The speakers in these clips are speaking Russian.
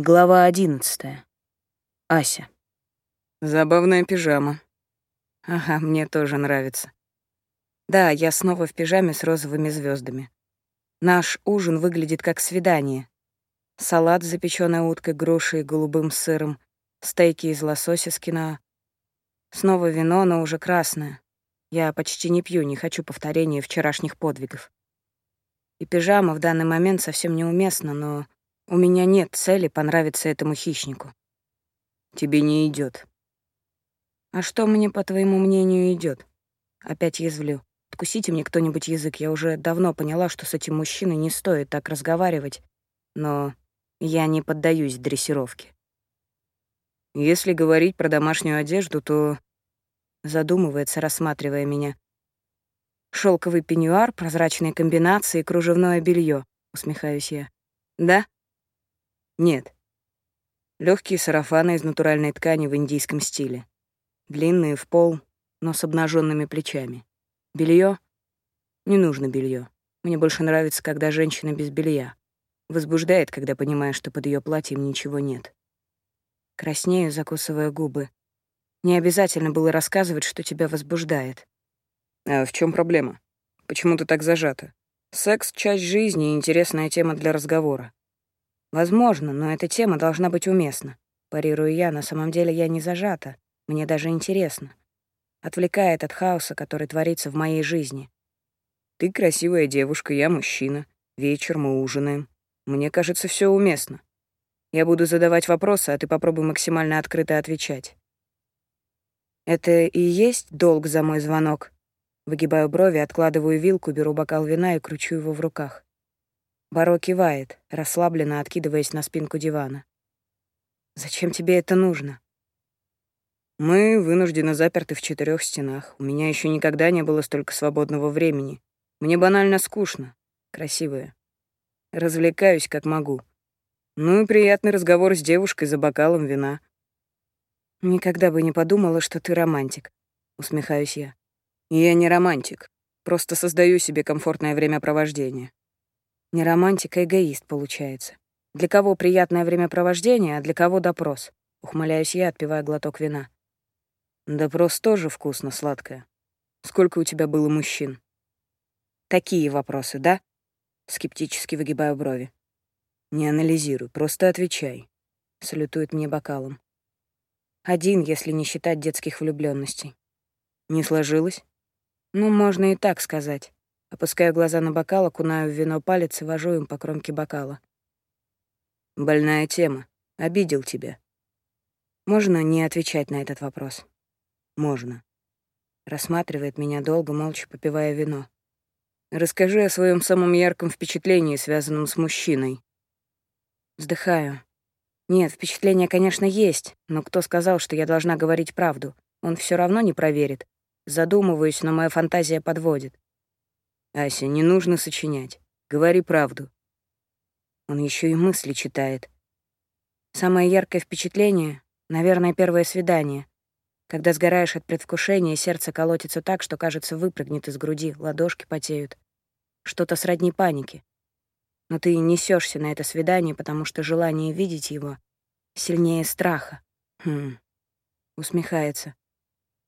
Глава одиннадцатая. Ася. Забавная пижама. Ага, мне тоже нравится. Да, я снова в пижаме с розовыми звездами. Наш ужин выглядит как свидание. Салат с запечённой уткой, грушей и голубым сыром, стейки из лосося с киноа. Снова вино, но уже красное. Я почти не пью, не хочу повторения вчерашних подвигов. И пижама в данный момент совсем неуместна, но у меня нет цели понравиться этому хищнику. Тебе не идет. А что мне, по твоему мнению, идет? Опять язвлю. Откусите мне кто-нибудь язык. Я уже давно поняла, что с этим мужчиной не стоит так разговаривать, но я не поддаюсь дрессировке. Если говорить про домашнюю одежду, то... Задумывается, рассматривая меня. Шелковый пеньюар, прозрачные комбинации, кружевное белье. Усмехаюсь я. Да? Нет. Легкие сарафаны из натуральной ткани в индийском стиле. Длинные в пол, но с обнаженными плечами. Белье? Не нужно белье. Мне больше нравится, когда женщина без белья. Возбуждает, когда понимаешь, что под ее платьем ничего нет. Краснею, закусывая губы. Не обязательно было рассказывать, что тебя возбуждает. А в чем проблема? Почему ты так зажата? Секс — часть жизни и интересная тема для разговора. Возможно, но эта тема должна быть уместна. Парирую я, на самом деле я не зажата. Мне даже интересно. Отвлекает от хаоса, который творится в моей жизни. Ты красивая девушка, я мужчина. Вечер мы ужинаем. Мне кажется, все уместно. Я буду задавать вопросы, а ты попробуй максимально открыто отвечать. Это и есть долг за мой звонок? Выгибаю брови, откладываю вилку, беру бокал вина и кручу его в руках. Баро кивает, расслабленно откидываясь на спинку дивана. «Зачем тебе это нужно?» «Мы вынуждены заперты в четырех стенах. У меня еще никогда не было столько свободного времени. Мне банально скучно. Красивая. Развлекаюсь, как могу. Ну и приятный разговор с девушкой за бокалом вина». «Никогда бы не подумала, что ты романтик», — усмехаюсь я. «Я не романтик. Просто создаю себе комфортное времяпровождение. Не романтик, а эгоист, получается. Для кого приятное времяпровождение, а для кого допрос? Ухмыляюсь я, отпивая глоток вина. Допрос тоже вкусно, сладкое. Сколько у тебя было мужчин? Такие вопросы, да? Скептически выгибаю брови. Не анализируй, просто отвечай. Салютует мне бокалом. Один, если не считать детских влюбленностей. Не сложилось? Ну, можно и так сказать. Опускаю глаза на бокал, окунаю в вино палец и вожу им по кромке бокала. «Больная тема. Обидел тебя». Можно не отвечать на этот вопрос? Можно. Рассматривает меня долго, молча попивая вино. Расскажи о своем самом ярком впечатлении, связанном с мужчиной. Вздыхаю. Нет, впечатление, конечно, есть, но кто сказал, что я должна говорить правду? Он все равно не проверит. Задумываюсь, но моя фантазия подводит. Ася, не нужно сочинять. Говори правду. Он еще и мысли читает. Самое яркое впечатление — наверное, первое свидание. Когда сгораешь от предвкушения, сердце колотится так, что, кажется, выпрыгнет из груди, ладошки потеют. Что-то сродни панике. Но ты несешься на это свидание, потому что желание видеть его сильнее страха. Хм. Усмехается.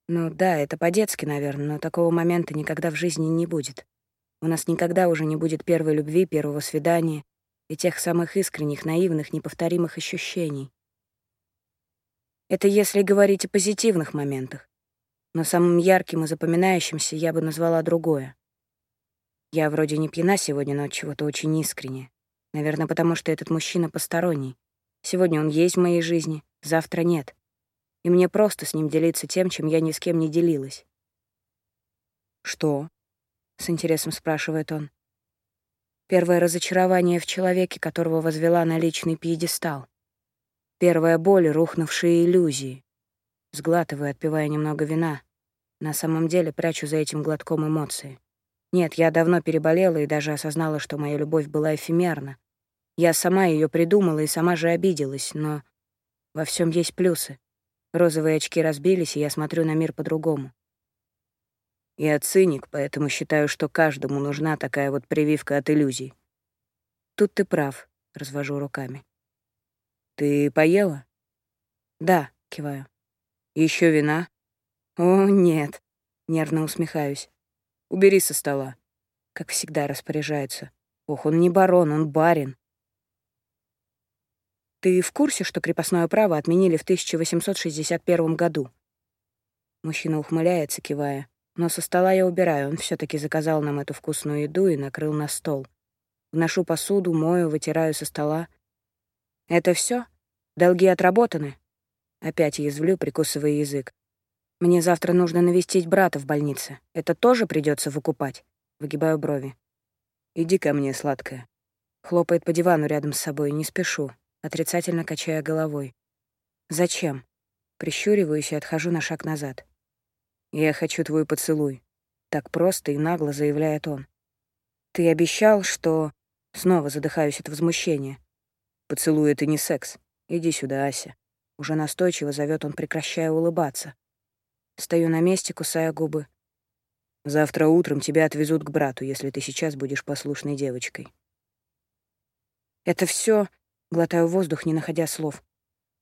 Ну да, это по-детски, наверное, но такого момента никогда в жизни не будет. У нас никогда уже не будет первой любви, первого свидания и тех самых искренних, наивных, неповторимых ощущений. Это если говорить о позитивных моментах. Но самым ярким и запоминающимся я бы назвала другое. Я вроде не пьяна сегодня, но чего-то очень искренне. Наверное, потому что этот мужчина посторонний. Сегодня он есть в моей жизни, завтра нет. И мне просто с ним делиться тем, чем я ни с кем не делилась. «Что?» С интересом спрашивает он. Первое разочарование в человеке, которого возвела на личный пьедестал. Первая боль, рухнувшие иллюзии. Сглатываю, отпивая немного вина. На самом деле прячу за этим глотком эмоции. Нет, я давно переболела и даже осознала, что моя любовь была эфемерна. Я сама ее придумала и сама же обиделась, но во всем есть плюсы. Розовые очки разбились, и я смотрю на мир по-другому. Я циник, поэтому считаю, что каждому нужна такая вот прививка от иллюзий. Тут ты прав, развожу руками. «Ты поела?» «Да», — киваю. Еще вина?» «О, нет», — нервно усмехаюсь. «Убери со стола». Как всегда распоряжается. Ох, он не барон, он барин. Ты в курсе, что крепостное право отменили в 1861 году? Мужчина ухмыляется, кивая. Но со стола я убираю, он все таки заказал нам эту вкусную еду и накрыл на стол. Вношу посуду, мою, вытираю со стола. Это все? Долги отработаны? Опять язвлю, прикусывая язык. Мне завтра нужно навестить брата в больнице. Это тоже придется выкупать? Выгибаю брови. Иди ко мне, сладкая. Хлопает по дивану рядом с собой, не спешу отрицательно качая головой. «Зачем?» Прищуриваюсь и отхожу на шаг назад. «Я хочу твой поцелуй», — так просто и нагло заявляет он. «Ты обещал, что...» Снова задыхаюсь от возмущения. «Поцелуй — это не секс. Иди сюда, Ася». Уже настойчиво зовет он, прекращая улыбаться. Стою на месте, кусая губы. «Завтра утром тебя отвезут к брату, если ты сейчас будешь послушной девочкой». «Это все Глотаю воздух, не находя слов.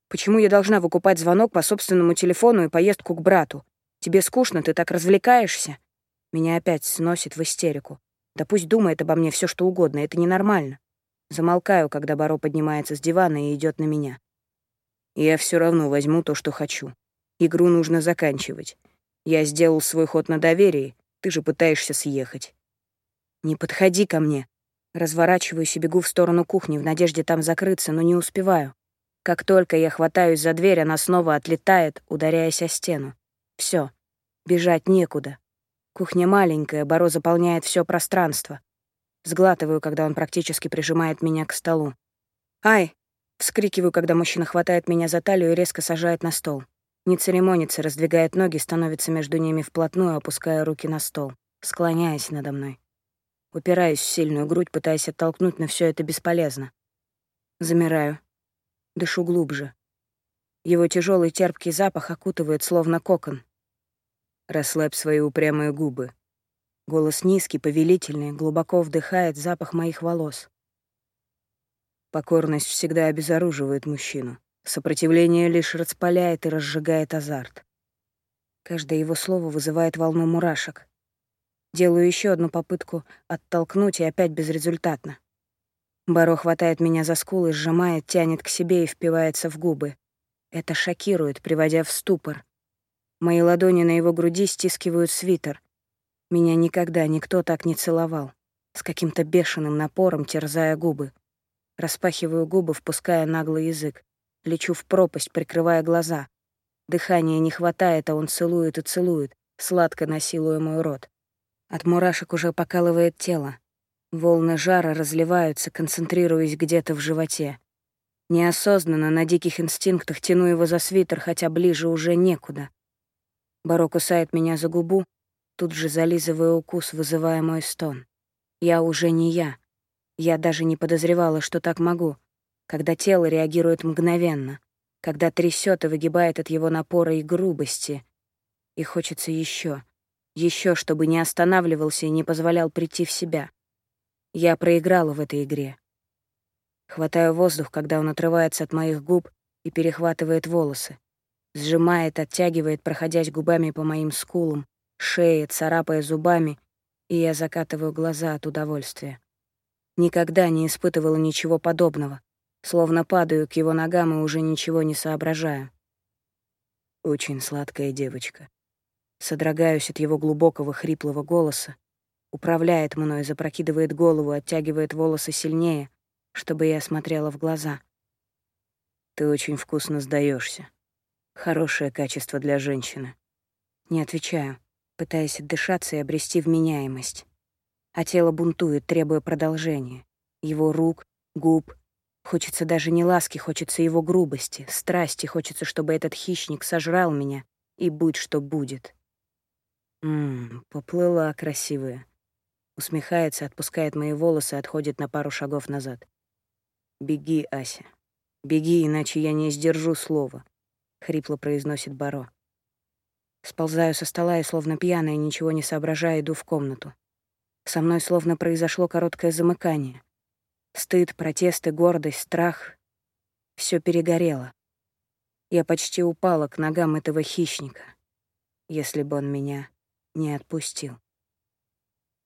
Почему я должна выкупать звонок по собственному телефону и поездку к брату? Тебе скучно, ты так развлекаешься? Меня опять сносит в истерику. Да пусть думает обо мне все, что угодно, это ненормально. Замолкаю, когда Баро поднимается с дивана и идет на меня. Я все равно возьму то, что хочу. Игру нужно заканчивать. Я сделал свой ход на доверии, ты же пытаешься съехать. Не подходи ко мне. Разворачиваюсь и бегу в сторону кухни в надежде там закрыться, но не успеваю. Как только я хватаюсь за дверь, она снова отлетает, ударяясь о стену. Все, бежать некуда. Кухня маленькая, Боро заполняет все пространство. Сглатываю, когда он практически прижимает меня к столу. «Ай!» — вскрикиваю, когда мужчина хватает меня за талию и резко сажает на стол. Не церемонится, раздвигает ноги, становится между ними вплотную, опуская руки на стол, склоняясь надо мной. Упираюсь в сильную грудь, пытаясь оттолкнуть, но все это бесполезно. Замираю. Дышу глубже. Его тяжелый терпкий запах окутывает, словно кокон. Расслабь свои упрямые губы. Голос низкий, повелительный, глубоко вдыхает запах моих волос. Покорность всегда обезоруживает мужчину. Сопротивление лишь распаляет и разжигает азарт. Каждое его слово вызывает волну мурашек. Делаю еще одну попытку оттолкнуть и опять безрезультатно. Баро хватает меня за скулы, сжимает, тянет к себе и впивается в губы. Это шокирует, приводя в ступор. Мои ладони на его груди стискивают свитер. Меня никогда никто так не целовал. С каким-то бешеным напором терзая губы. Распахиваю губы, впуская наглый язык. Лечу в пропасть, прикрывая глаза. Дыхания не хватает, а он целует и целует, сладко насилуя мой рот. От мурашек уже покалывает тело. Волны жара разливаются, концентрируясь где-то в животе. Неосознанно, на диких инстинктах тяну его за свитер, хотя ближе уже некуда. Баро кусает меня за губу, тут же зализывая укус, вызывая мой стон. Я уже не я. Я даже не подозревала, что так могу, когда тело реагирует мгновенно, когда трясет и выгибает от его напора и грубости. И хочется еще, еще чтобы не останавливался и не позволял прийти в себя. Я проиграла в этой игре. Хватаю воздух, когда он отрывается от моих губ и перехватывает волосы. Сжимает, оттягивает, проходясь губами по моим скулам, шее, царапая зубами, и я закатываю глаза от удовольствия. Никогда не испытывала ничего подобного, словно падаю к его ногам и уже ничего не соображаю. Очень сладкая девочка. Содрогаюсь от его глубокого хриплого голоса. Управляет мной, запрокидывает голову, оттягивает волосы сильнее, чтобы я смотрела в глаза. Ты очень вкусно сдаешься. Хорошее качество для женщины. Не отвечаю, пытаясь отдышаться и обрести вменяемость. А тело бунтует, требуя продолжения. Его рук, губ. Хочется даже не ласки, хочется его грубости, страсти, хочется, чтобы этот хищник сожрал меня, и будь что будет. Ммм, поплыла красивая. Усмехается, отпускает мои волосы, отходит на пару шагов назад. «Беги, Ася. Беги, иначе я не сдержу слова», — хрипло произносит Баро. Сползаю со стола и, словно пьяная, ничего не соображая, иду в комнату. Со мной словно произошло короткое замыкание. Стыд, протесты, гордость, страх. Все перегорело. Я почти упала к ногам этого хищника, если бы он меня не отпустил.